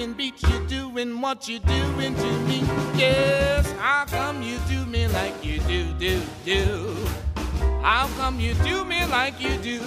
can beat you doing what you're doing to me. Yes, how come you do me like you do, do, do? How come you do me like you do?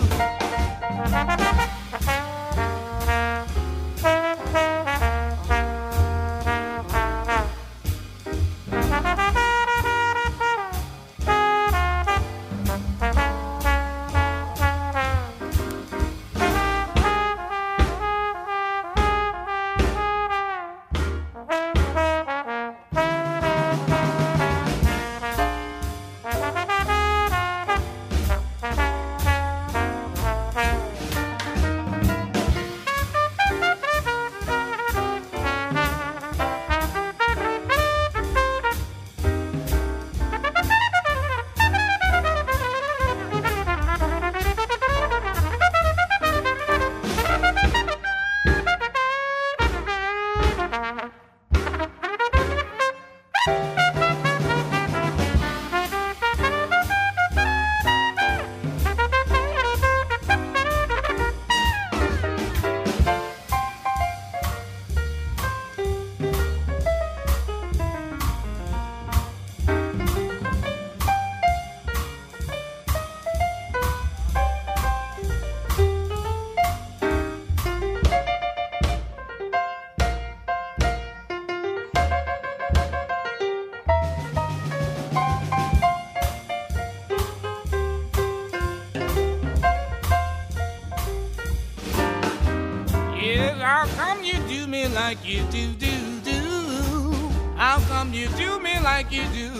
You do, do, do? How come you do me like you do?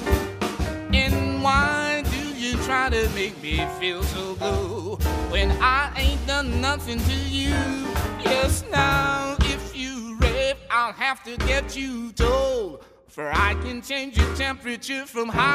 And why do you try to make me feel so blue when I ain't done nothing to you? Yes, now if you rave, I'll have to get you told. For I can change your temperature from high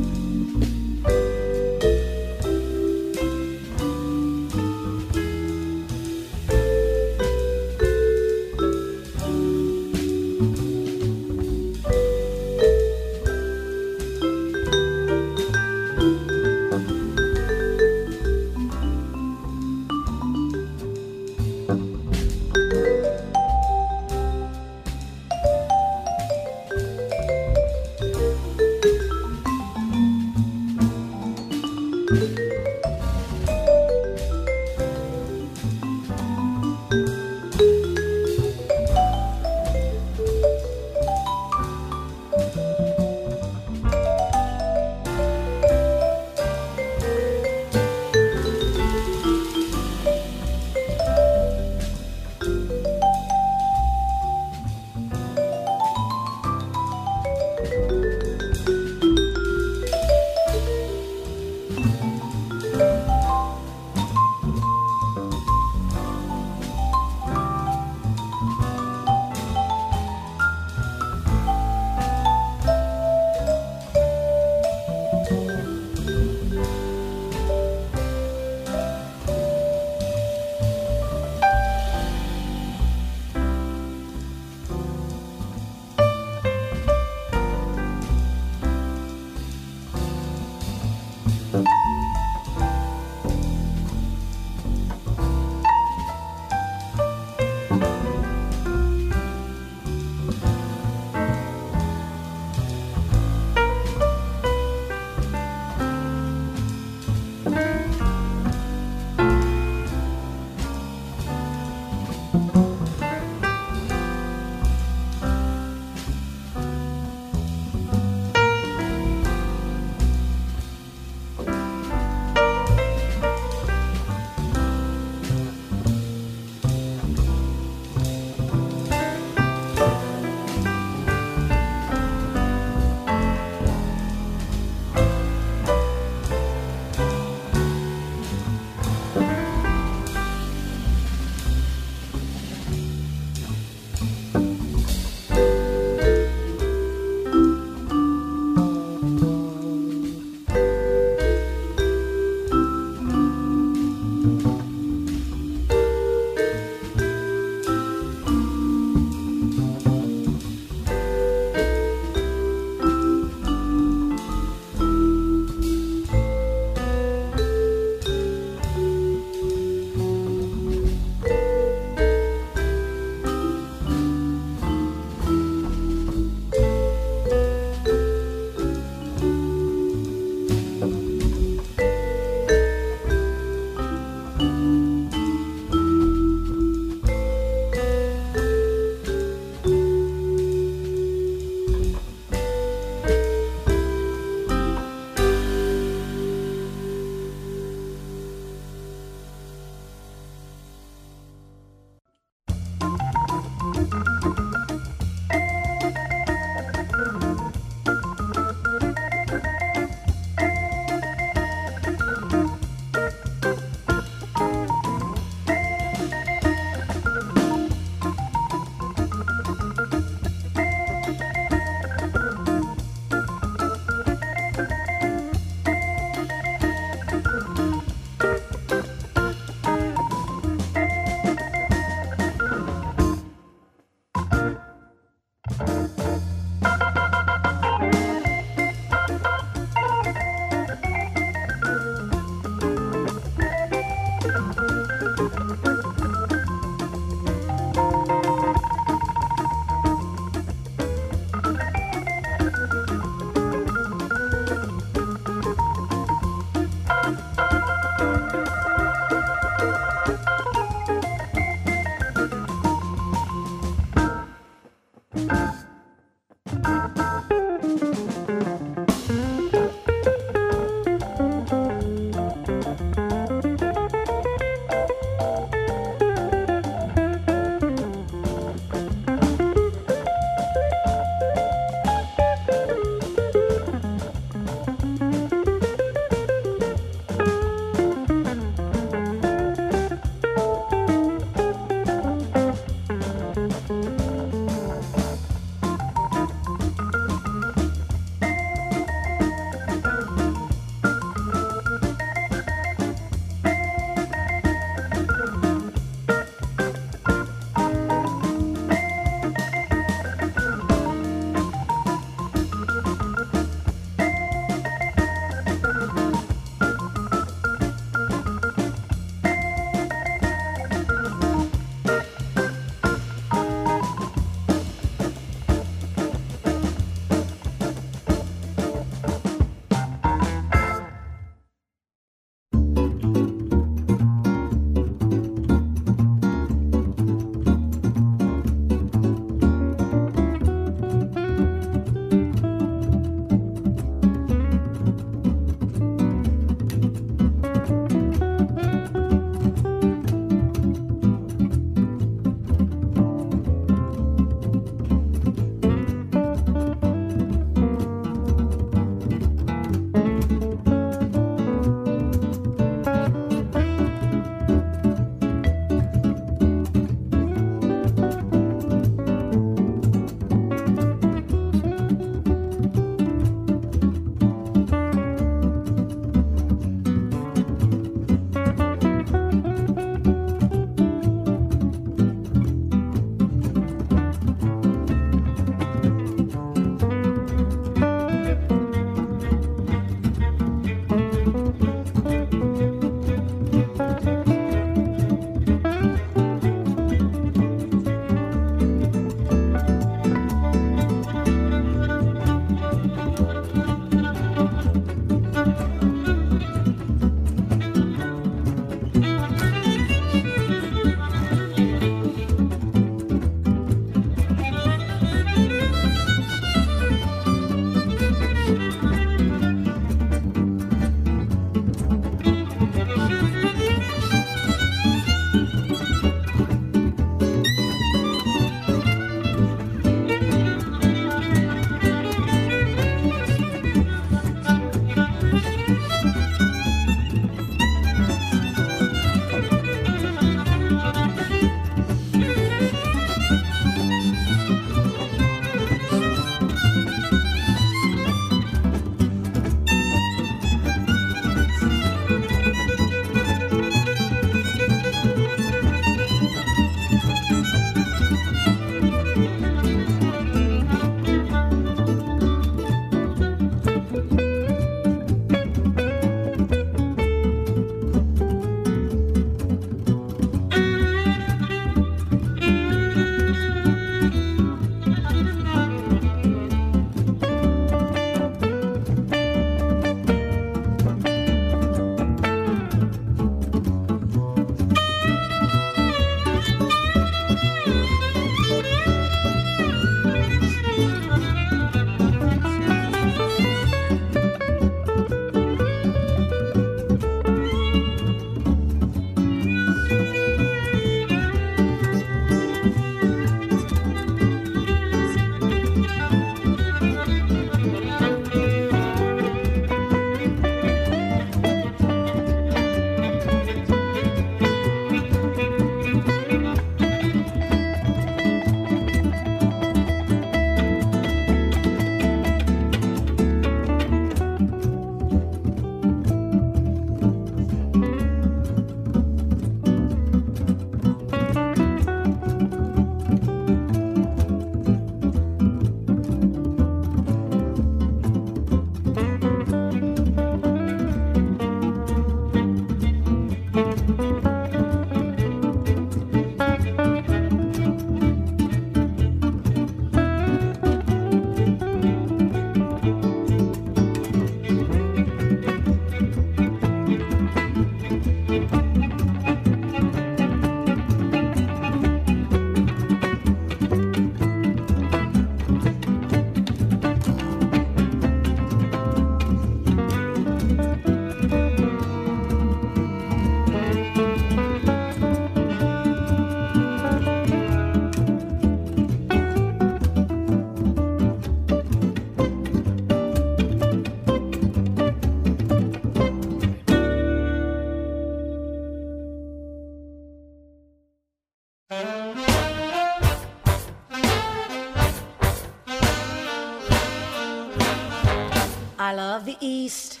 the East,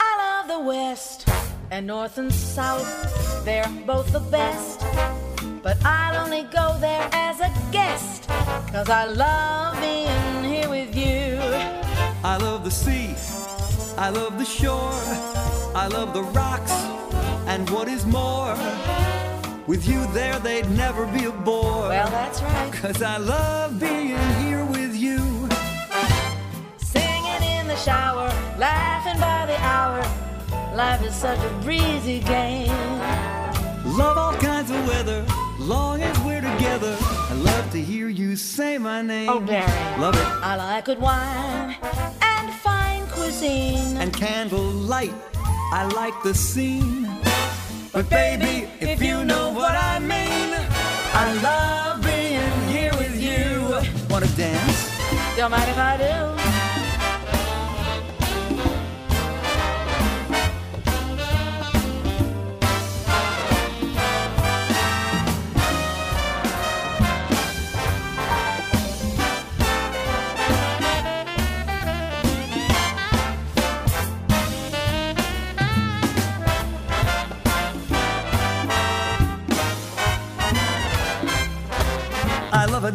I love the West, and North and South, they're both the best. But I'll only go there as a guest, cause I love being here with you. I love the sea, I love the shore, I love the rocks, and what is more, with you there they'd never be a bore. Well, that's right. Cause I love being here the shower, laughing by the hour. Life is such a breezy game. Love all kinds of weather, long as we're together. I love to hear you say my name. Oh, Barry. Love it. I like good wine and fine cuisine. And candlelight, I like the scene. But baby, if you know what I mean, I love being here with you. Wanna dance? Don't mind if I do.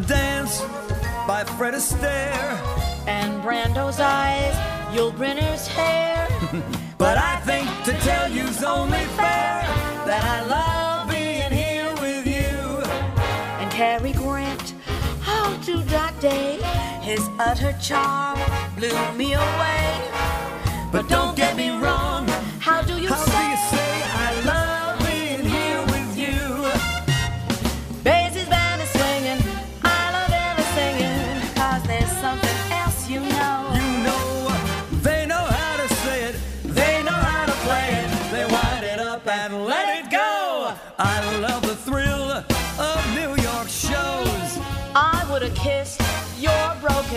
Dance by Fred Astaire. And Brando's eyes, Yul Brynner's hair. But I think to tell you's only fair that I love being here with you. and Cary Grant. Oh, to that day, his utter charm blew me away. But don't get me wrong,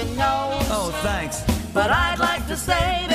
Oh, thanks. But I'd like to say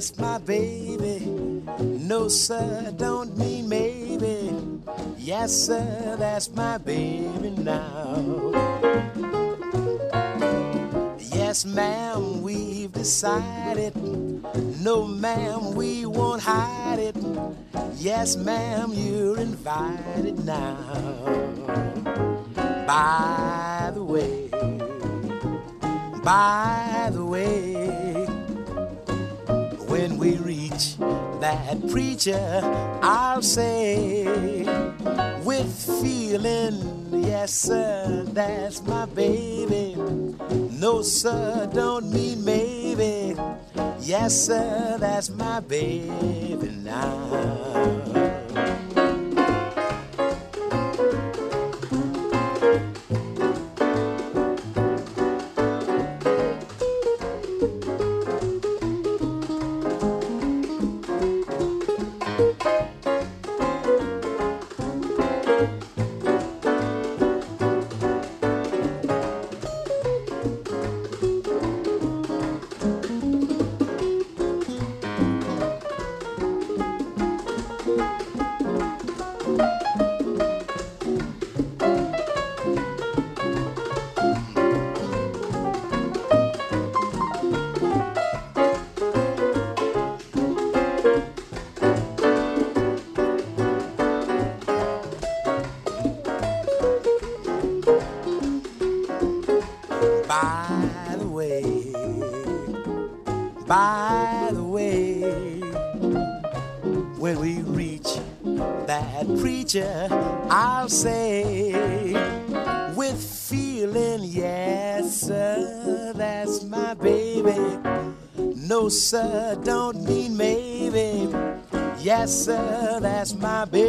that's my baby. No, sir, don't mean maybe. Yes, sir, that's my baby now. Yes, ma'am, we've decided. No, ma'am, we won't hide it. Yes, ma'am, you're invited now. By preacher, I'll say with feeling, yes, sir, that's my baby. No, sir, don't mean maybe. Yes, sir, that's my baby now. I'll say with feeling, yes, sir, that's my baby. No, sir, don't mean maybe. Yes, sir, that's my baby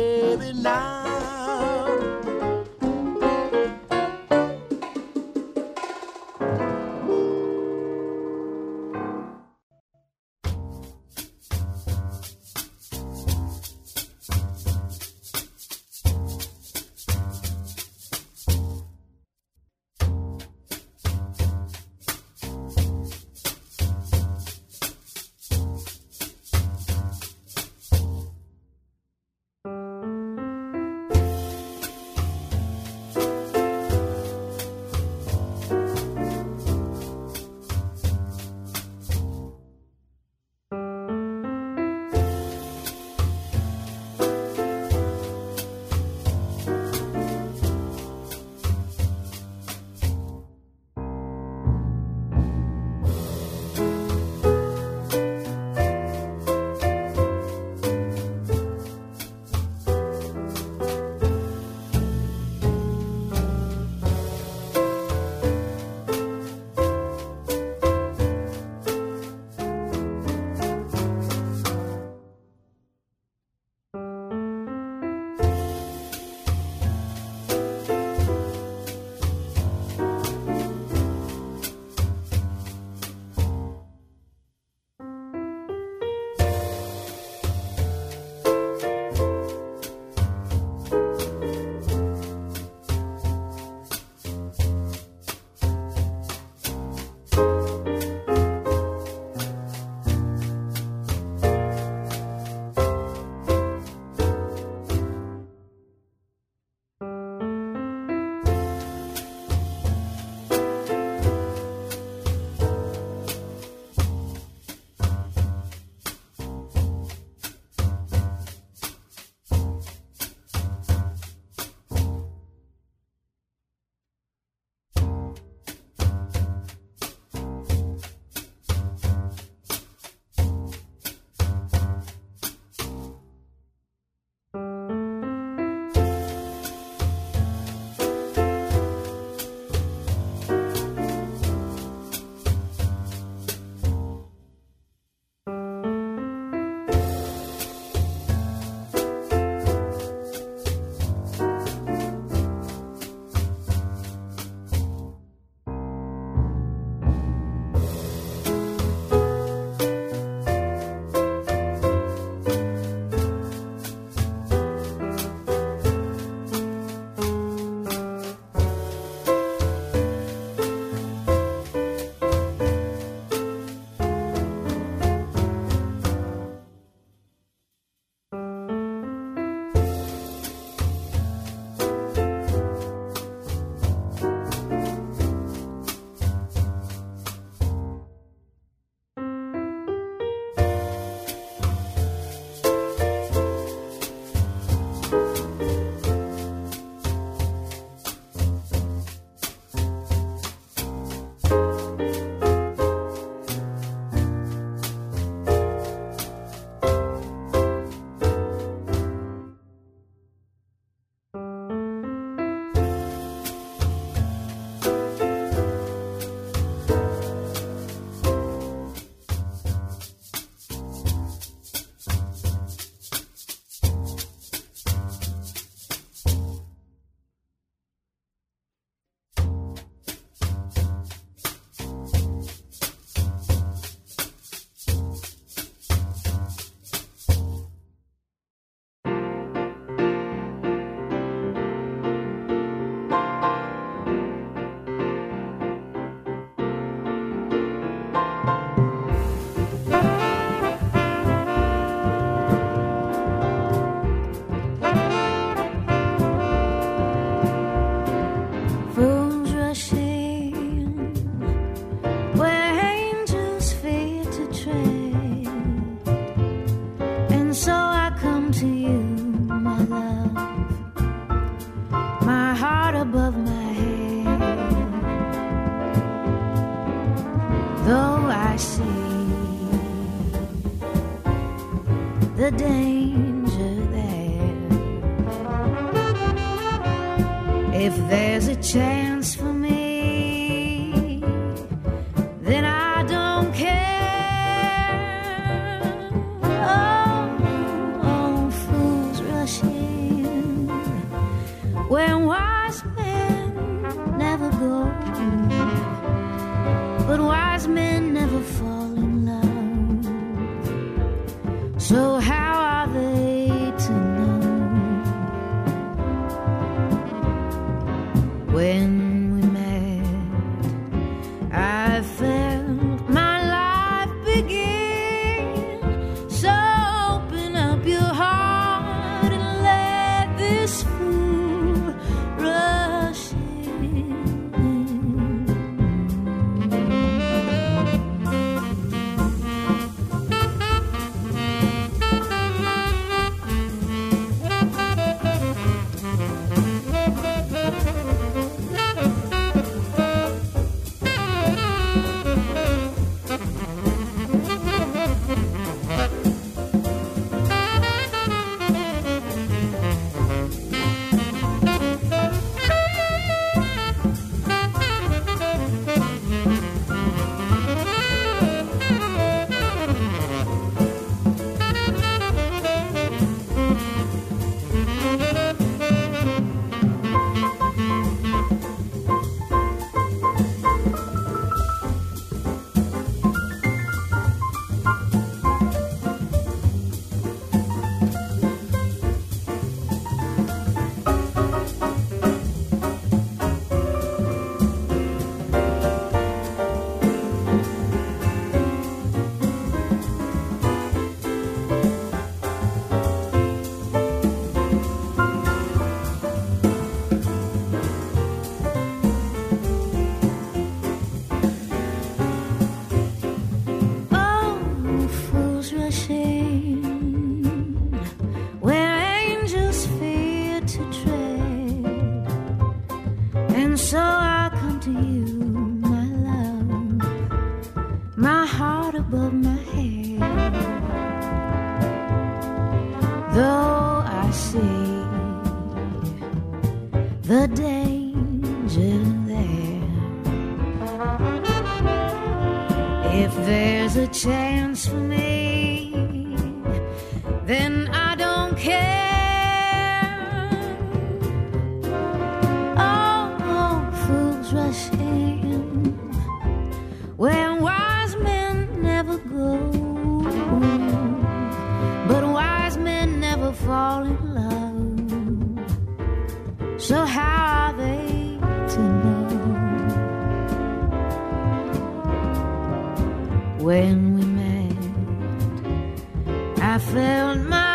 I felt my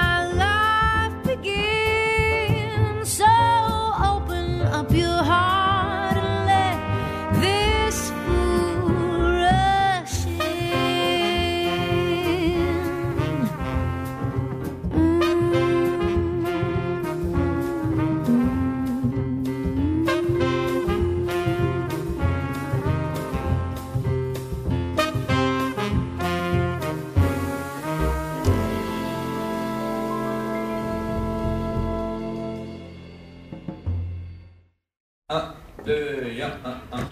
一样。啊啊